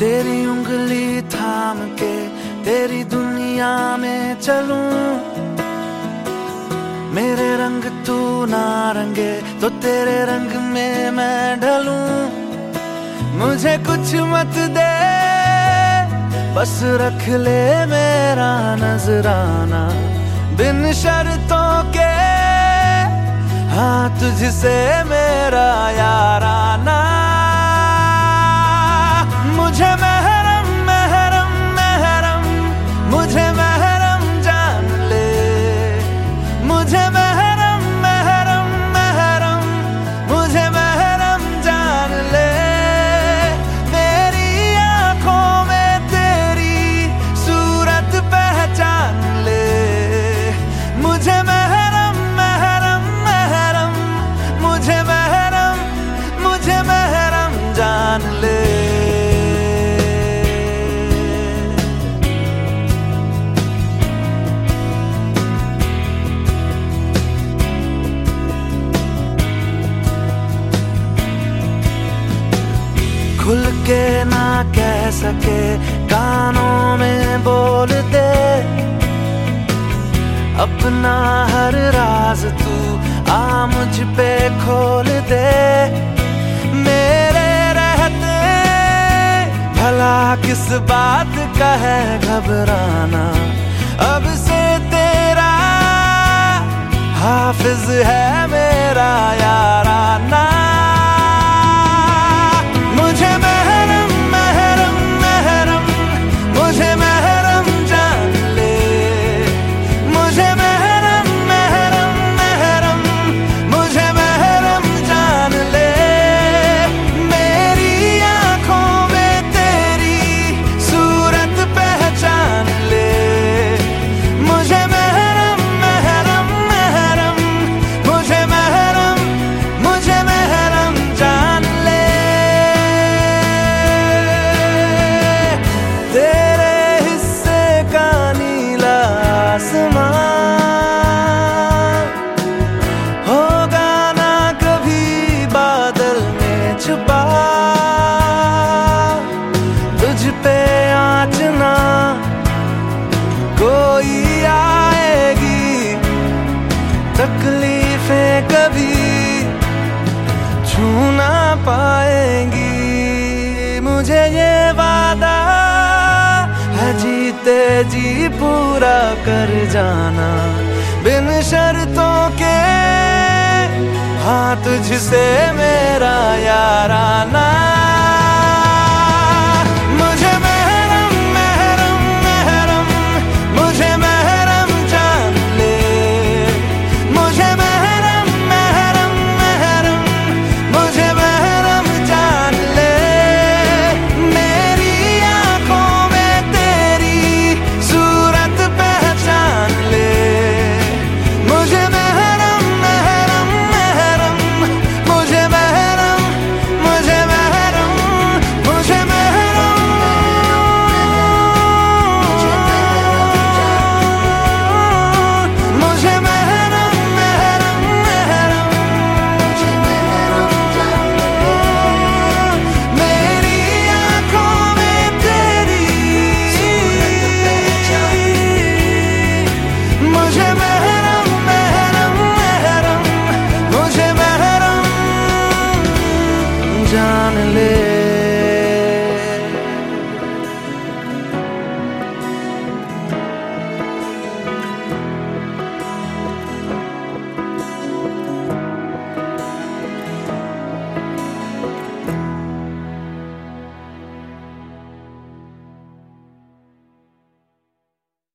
तेरी उंगली थाम के तेरी दुनिया में चलूँ। मेरे रंग तू ना रंगे तो तेरे रंग में मैं ढलूं। मुझे कुछ मत दे, बस रख ले मेरा नजराना। बिन शर्तों के हाँ तुझसे मेरा याराना के ना कह सके, कानों में बोल दे अपना हर राज तू आ मुझ पे खोल दे, मेरे रहते, भला किस बात का है घबराना? तकलीफें कभी छू ना पाएँगी। मुझे ये वादा है, जीते जी पूरा कर जाना। बिन शर्तों के हाँ तुझसे मेरा याराना